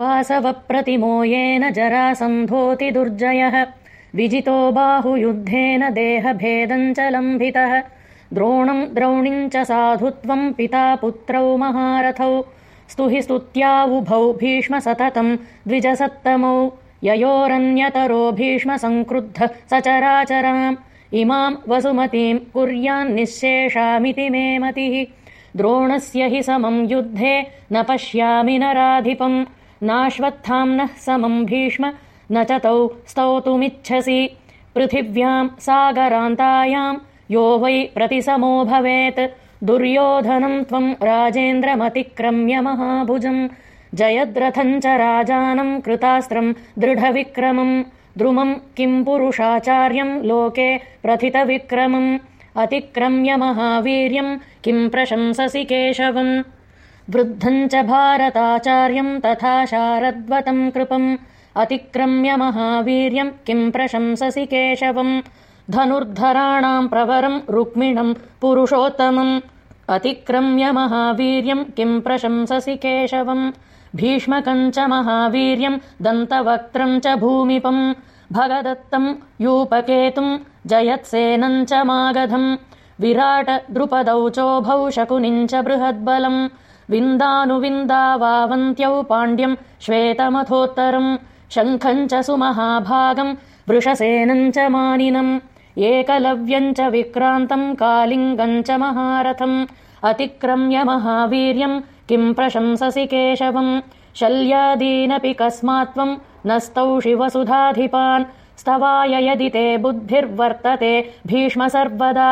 वासवप्रतिमो येन जरासन्धोति दुर्जयः विजितो बाहुयुद्धेन देहभेदम् च लम्भितः। द्रोणम् द्रौणिम् च साधुत्वम् पिता पुत्रौ महारथौ। स्तुहि स्तुत्यावुभौ भीष्म सततम् द्विजसत्तमौ। ययोरन्यतरो भीष्म सङ्क्रुद्धः सचराचराम् इमाम् वसुमतीम् कुर्यान्निःशेषामिति मे मतिः। द्रोणस्य हि समम् युद्धे न पश्यामि नराधिपम् नाश्वत्थाम्नः समम् भीष्म न च तौ स्तौतुमिच्छसि। पृथिव्याम् सागरान्तायाम् यो वै प्रतिसमो भवेत्। दुर्योधनम् त्वम् राजेन्द्रमतिक्रम्य महाभुजम्। जयद्रथम् च राजानम् कृतास्त्रम् दृढविक्रमम्। द्रुमम् किम् पुरुषाचार्यम् लोके प्रथितविक्रमम्। अतिक्रम्य महावीर्यम् किम् प्रशंससि केशवम् वृद्धम् च भारताचार्यम् तथा शारद्वतम् कृपम्। अतिक्रम्य महावीर्यम् किम् प्रशंससि केशवम्। धनुर्धराणाम् प्रवरम् रुक्मिणम् पुरुषोत्तमम्। अतिक्रम्य महावीर्यम् किम् प्रशंससि केशवम्। भीष्मकम् च महावीर्यम् दन्तवक्त्रम् च भूमिपम्। भगदत्तम् यूपकेतुम् जयत्सेनम् च मागधम्। विराट द्रुपदौ चोभौ शकुनिम् च बृहद्बलम् विन्दानुविन्दावावन्त्यौ पाण्ड्यम् श्वेतमथोत्तरम् शङ्खम् च सुमहाभागम् वृषसेनम् च मानिनम् एकलव्यम् च विक्रान्तम् कालिङ्गम् च महारथम् अतिक्रम्य महावीर्यम् किम् प्रशंससि केशवम् शल्यादीनपि कस्मात्त्वम् न स्तौषि वसुधाधिपान् स्तवाय यदि ते बुद्धिर्वर्तते भीष्म सर्वदा